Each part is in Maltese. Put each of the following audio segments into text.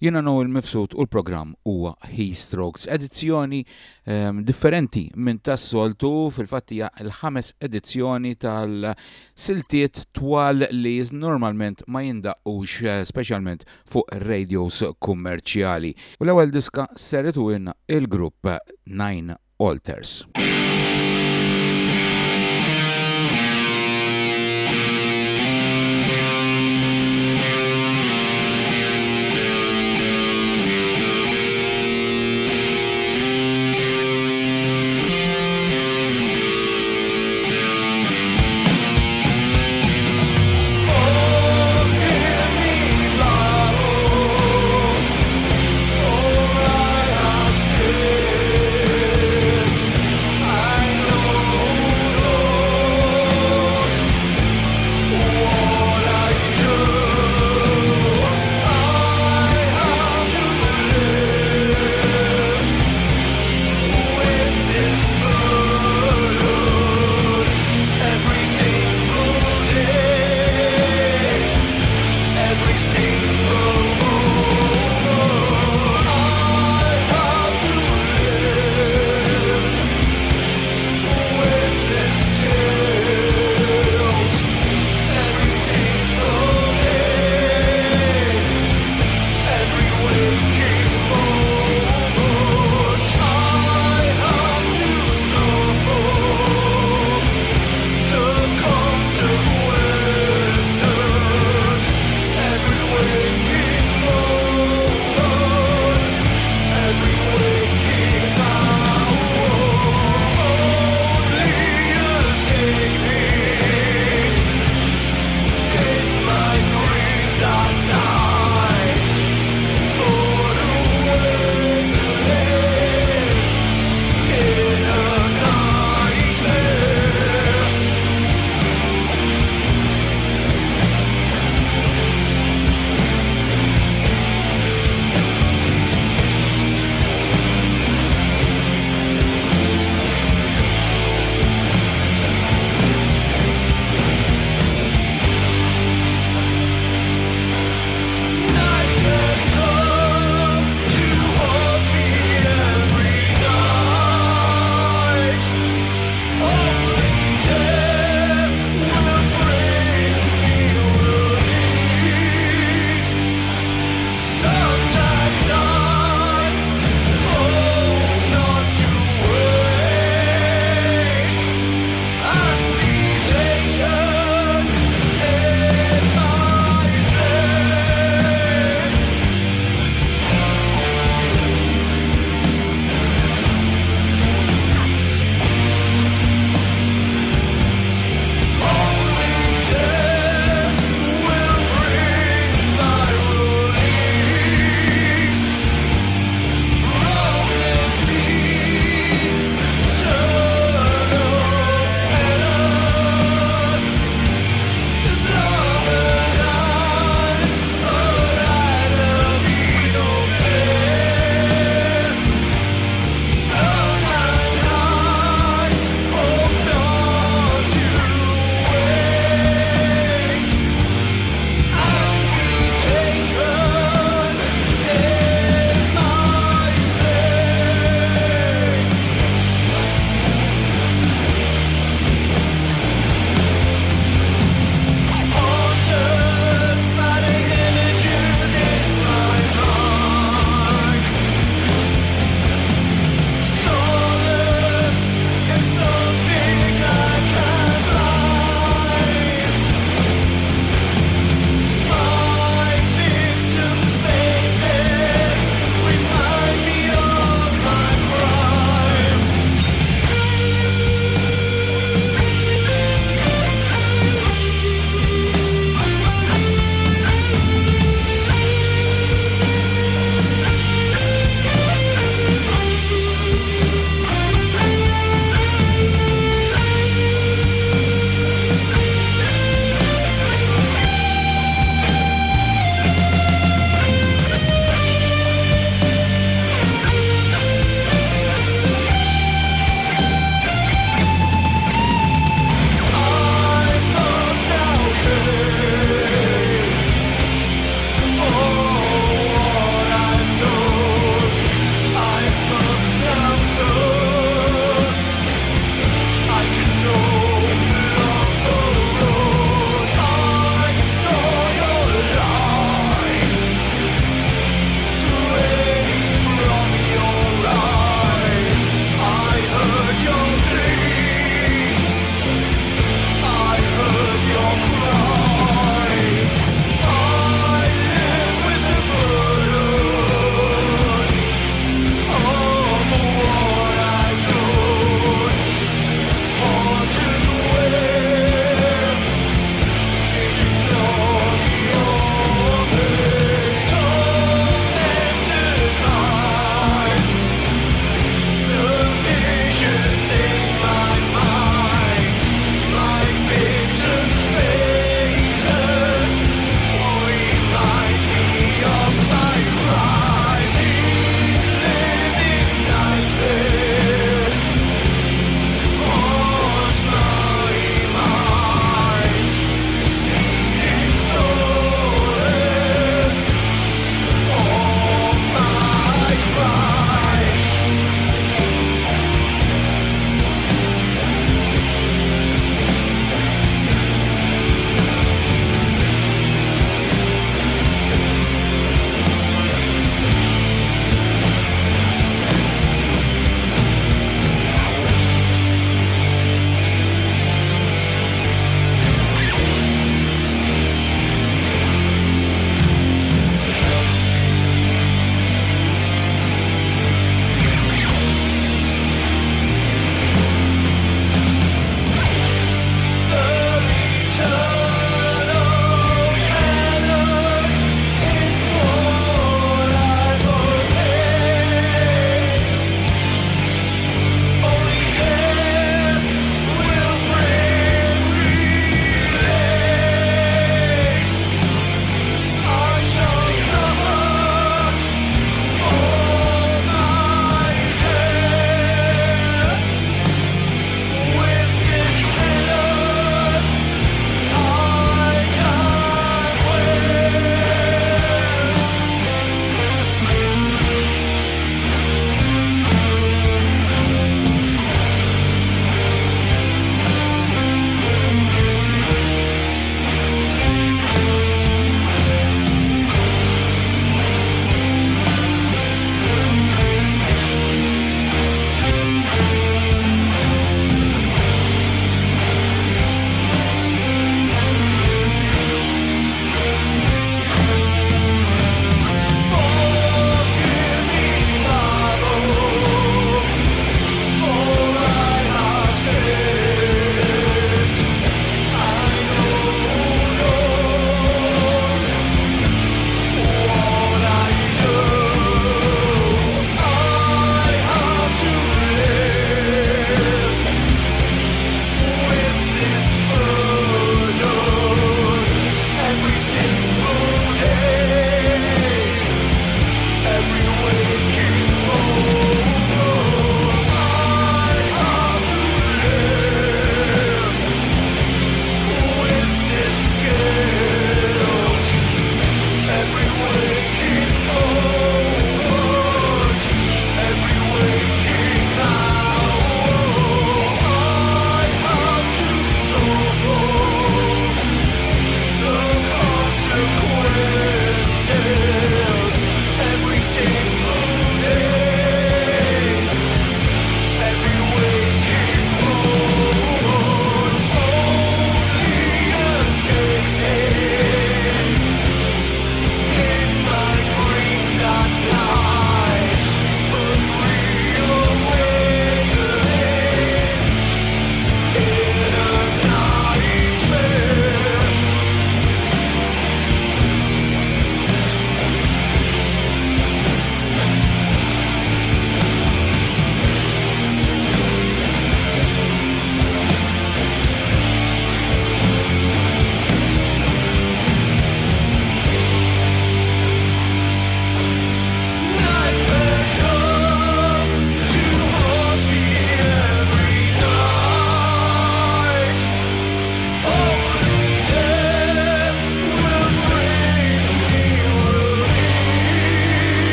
jina no il-mifsud u l-program huwa He Strokes, edizzjoni um, differenti minn tas-soltu fil-fattija l-ħames edizzjoni tal-siltiet twal li normalment ma jindaqux eh, specialment fuq radios kummerċjali. U l-ewwel diska jina il-grupp Nine Alters.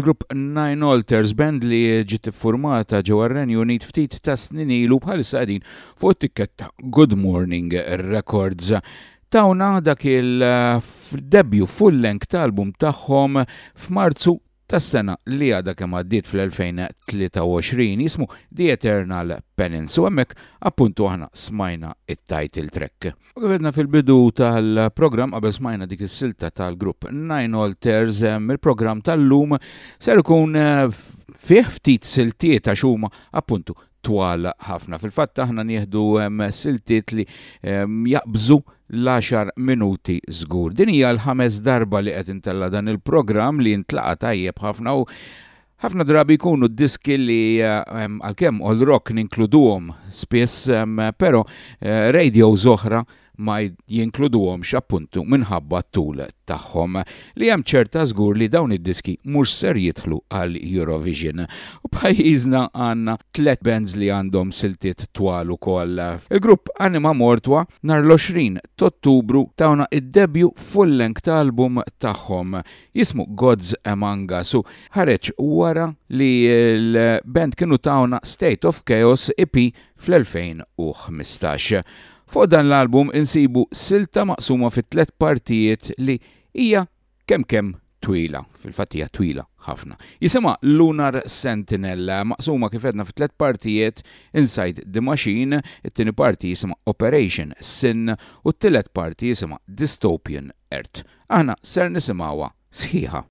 Il-grupp Nine Alters band li ġiet formata ġewwa Renju Unit ftit ta' snin ilu bħalissa qegħdin fuq it-tikketta Good Morning Records. Tawna dak il-debju eh, full-length album tagħhom f'Marzu tas-sena li għadha kemm għaddiet fl-2023 jismu The Eternal Penance u għemmek appuntu aħna smajna il title track. U għedna fil-bidu tal-programm qabel smajna dik is-silta tal-grupp Nine Alters il-programm tal-lum ser ikun eh, fih ftit siltiet għax huma appuntu twal ħafna. Fil-fatt aħna nieħdu siltiet li jaqbżu l-10 minuti żgur. Din hija l-ħames darba li qed intella dan il-programm li ntlaqa tajjeb ħafna u ħafna drabi jkunu diski li eh, għalkemm all rock ninkluduhom spiss, eh, però eh, radio żoħra ma għom xappuntu minħabba t tul tagħhom li hemm ċerta żgur li dawn id-diski mhux ser jidħlu għal Eurovision. U pajjiżna għandna tlet bands li għandhom siltiet twal ukoll. Il-grupp Anima Mortwa nar l-20 Ottubru tawna id-debju full-length album tagħhom jismu Gods Among Us u ħareġ wara li l-band kienu tawna State of Chaos EP fl-2015. Fuq dan l-album insibu silta maqsuma fit tlet partijiet li hija kemm kemm twila, fil-fattija twila ħafna. Jisema Lunar Sentinel, maqsuma kifedna fit tlet partijiet Inside the Machine, it-tini parti jisema Operation Sin u t-tlet parti jisima Dystopian Earth. Aħna ser nisimawa sħiħa.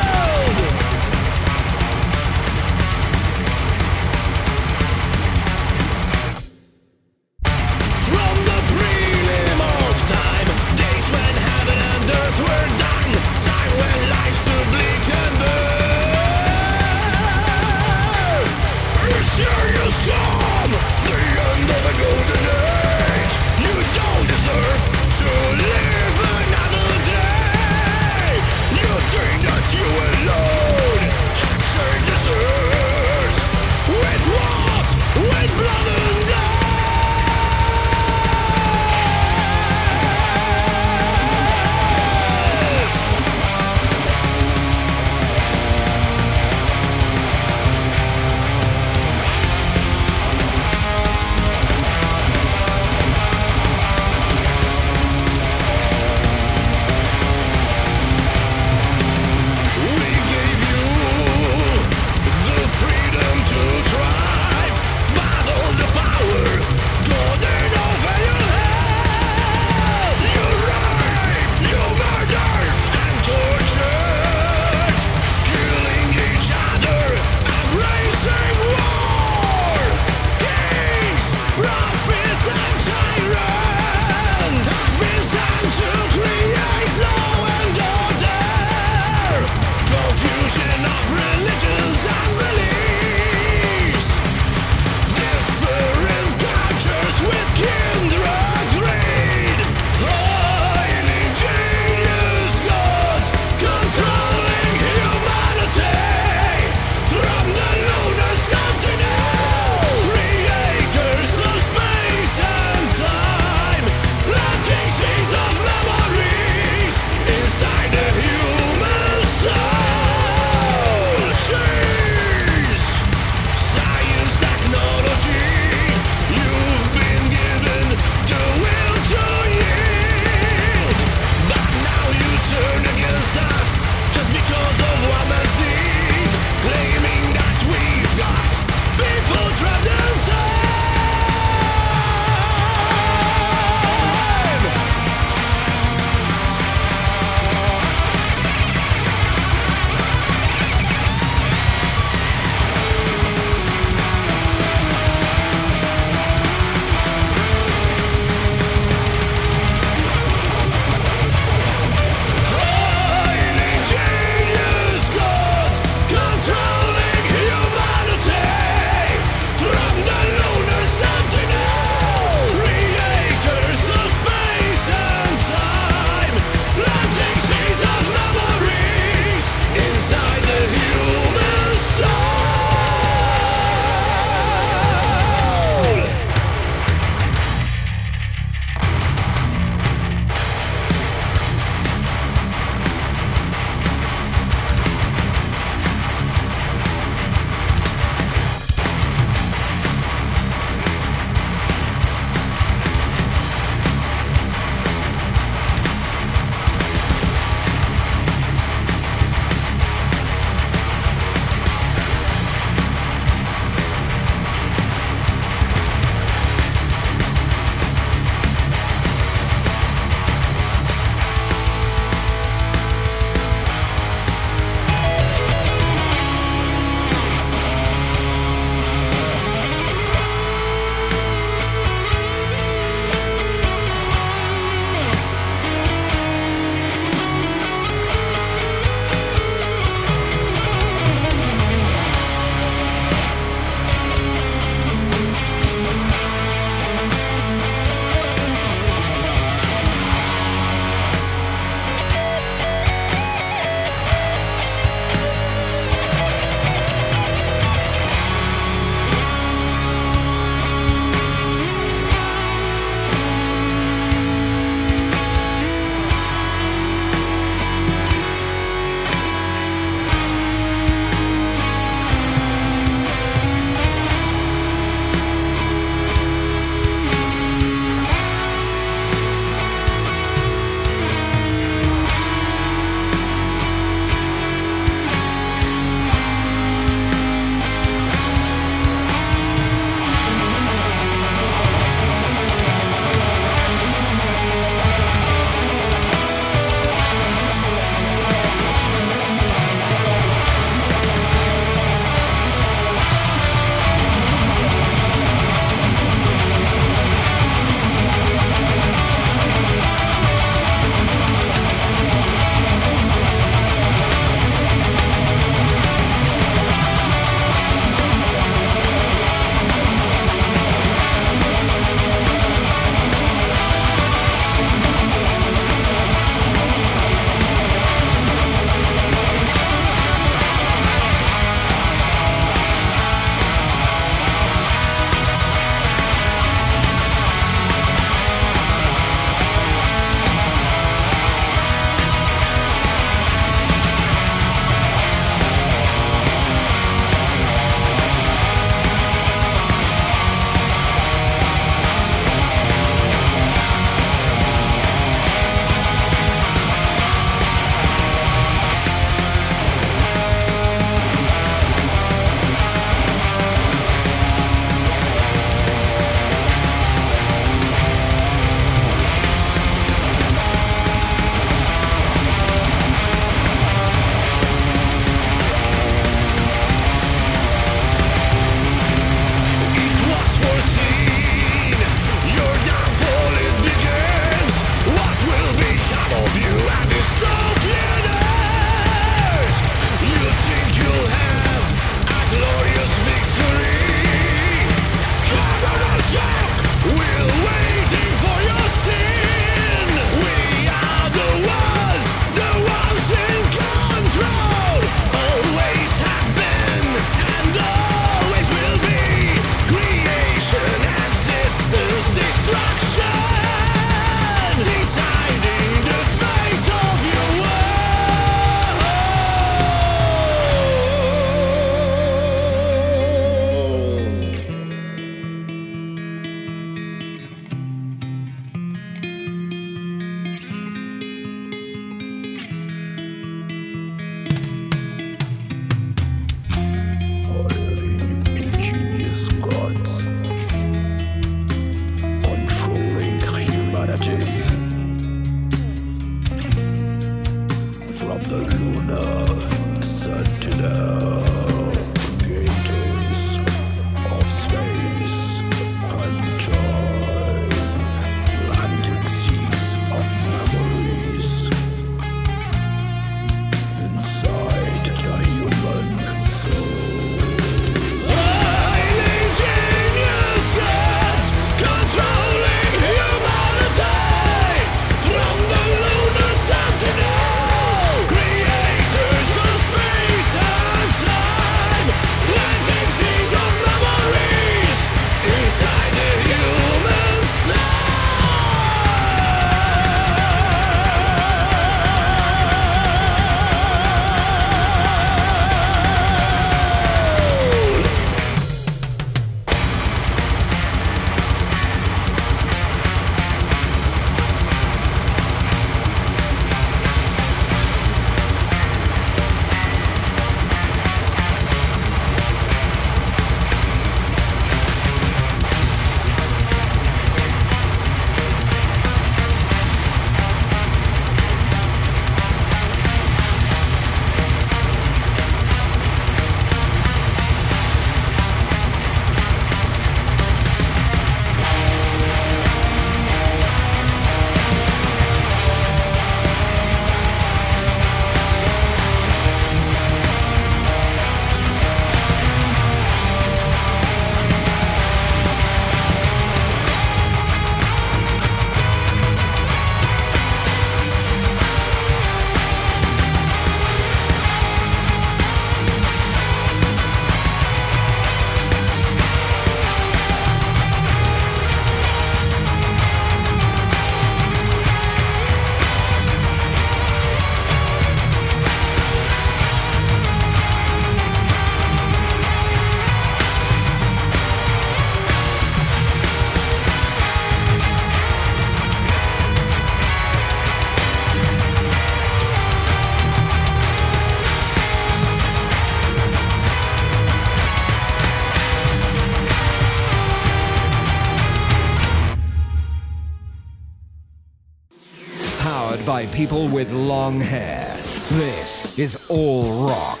people with long hair. This is all rock.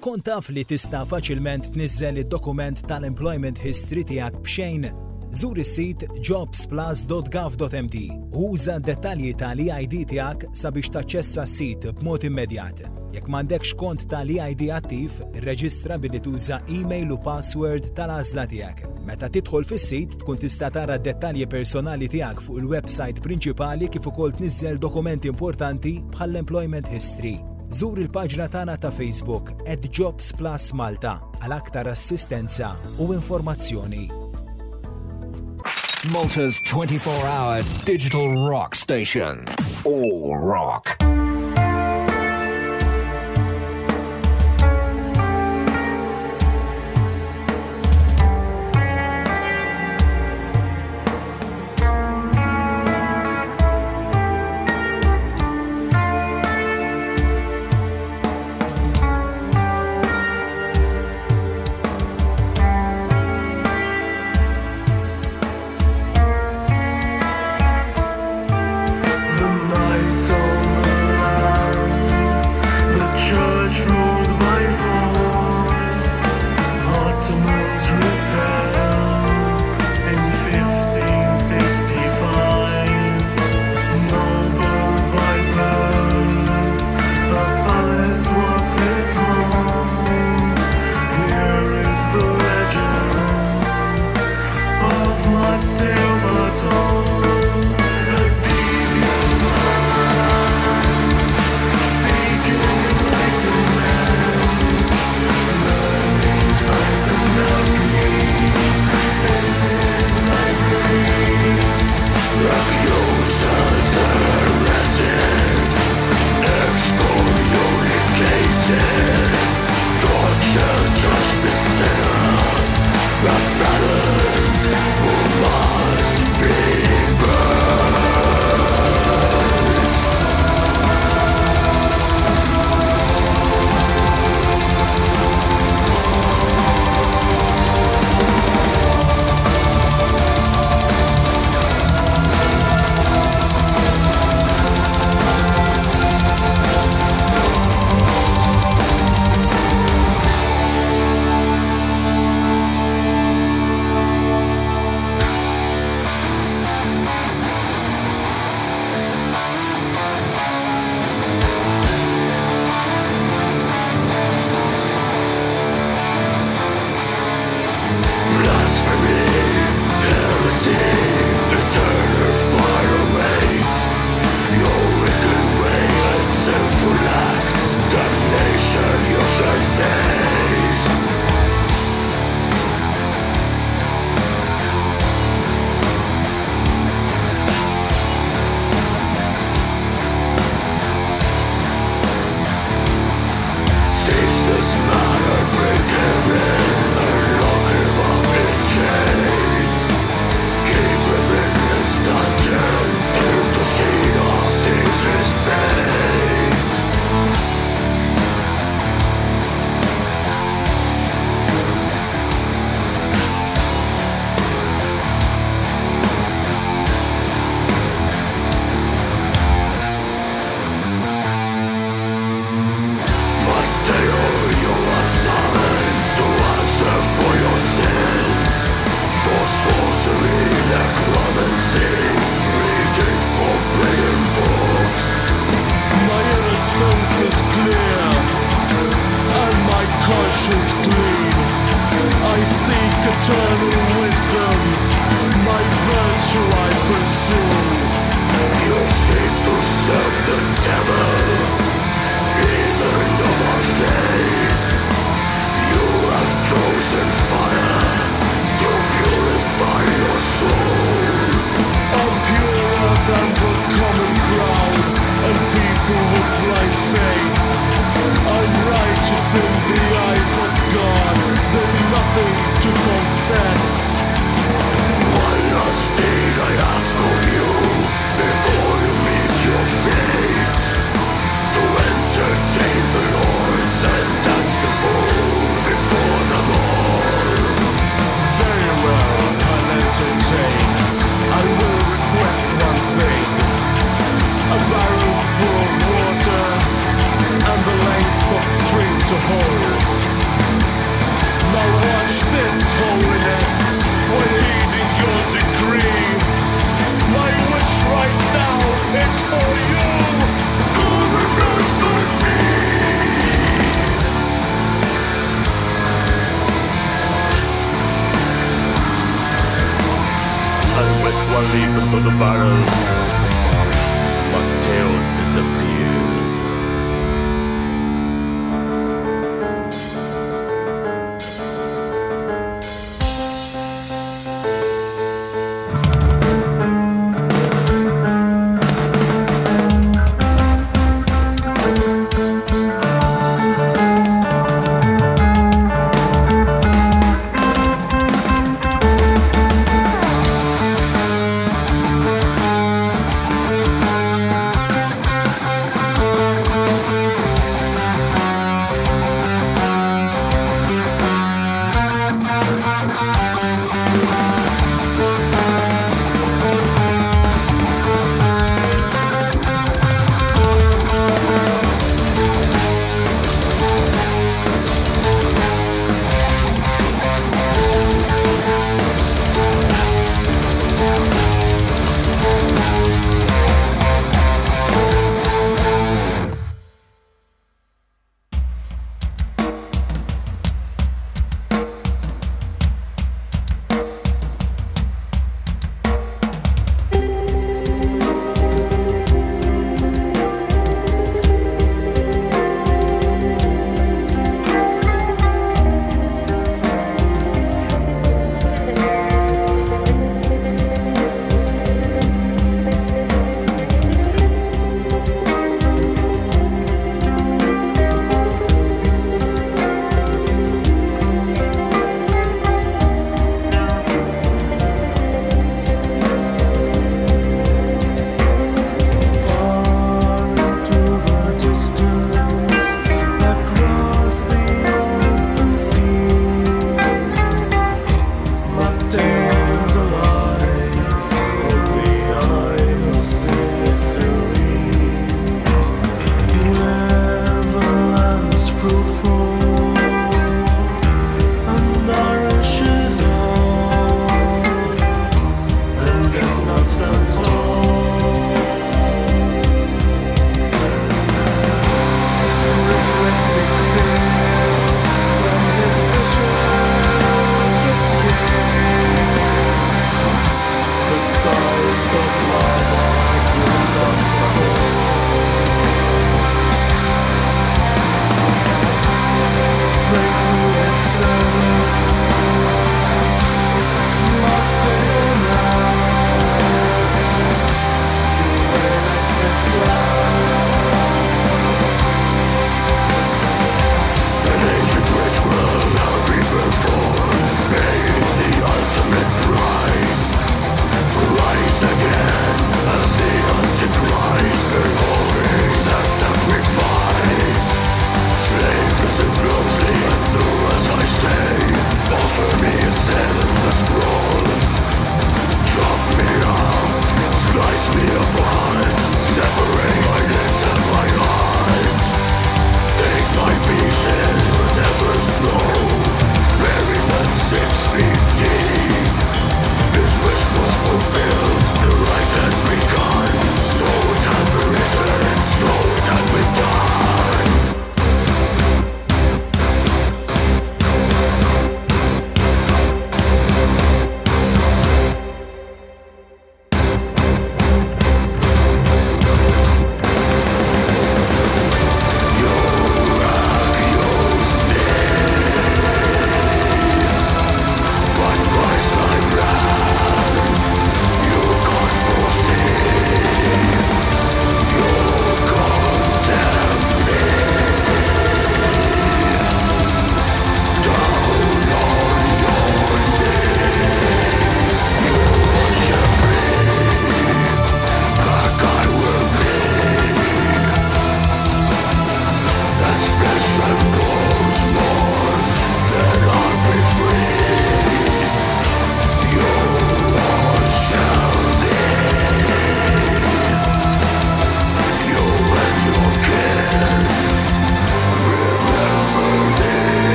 Kont taf li tista faċilment tnizzel id-dokument tal-employment history tiegħek b'xejn Zur is-sit jobsplus.gov.md uża dettalji tal-EID tiegħek sabiex taċċessa s-sit b'mod immedjat. Jekk m'għandekx kont tal id attiv, reġistra billi tuża email u password tal-għażla tiegħek. Meta tidħol fis-sit tkun tista' tara dettalji personali tiegħek fuq il-website prinċipali kif ukoll tniżżel dokumenti importanti bħall-employment history. Zur il-paġna tagħna ta' Facebook at Jobs Plus Malta għal aktar assistenza u informazzjoni. Malta's 24-hour digital rock station. All rock.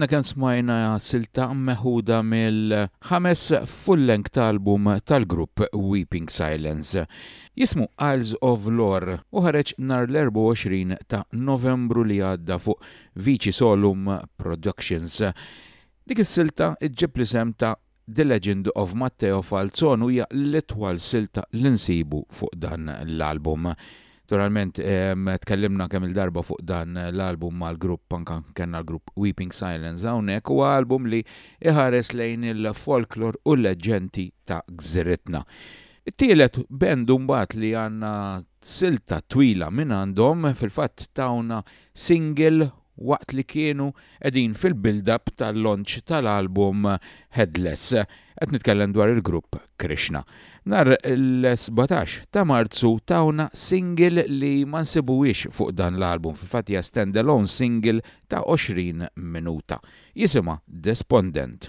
għadna kien smajna silta meħuda mill-ħames full-length album tal-grupp Weeping Silence. Jismu Isles of Lore u ħareġ nar l-24 ta' novembru li għadda fuq Vici Solum Productions. Dik is-silta iġġib li sem ta' The Legend of Matteo Falzon u hija l-itwal silta l-insibu fuq dan l-album. Naturalment, ehm, tkellimna kemm il-darba fuq dan l-album mal-grupp, anka kena l-grupp Weeping Silence, hawnhekk huwa album li iħares lejn il-folklor u l-leġenti ta' gżiritna. Tielet bendu mbagħad li għandna silta twila minn għandhom fil fat tawna single waqt li kienu edin fil-build-up tal lonċ tal-album Headless qed nitkellem dwar il-grupp Krishna. Nar l-17 ta' Marzu tawna single li ma nsibuwiex fuq dan l-album fil fatija stand-alone single ta' 20 minuta. Jisima Despondent.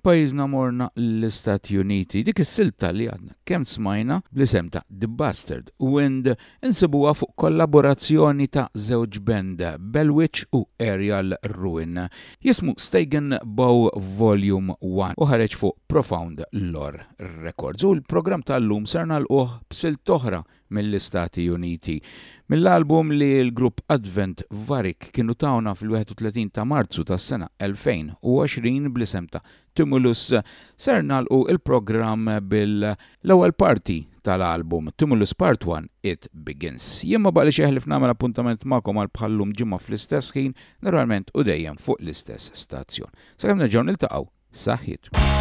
pajjiżna morna l-Istati Uniti dik is-silta li għadna kemm smajna bl-isem ta' The Bastard Wind insibuha fuq kollaborazzjoni ta' żewġ band Bellwitch u Aerial Ruin. Jismu Stegen Bow Volume 1 u ħareġ fuq Profound Lore Records u l-programm tal-lum serna l-oħ b'silt toħra mill-Istati Uniti mill-album li l-grupp Advent Varik kienu tawna fil-31 ta' Marzu tas sena 2020 blisem ta' Tumulus sernal u il-programm bil-ewwel parti tal-album Tumulus Part 1 It Begins. Jemma baqli xeħlif namel appuntament ma'kom għal bħallum ġimma fl-istess ħin, normalment u dejjem fuq l-istess stazzjon. Sakemm nerġgħu niltaqgħu saħħit.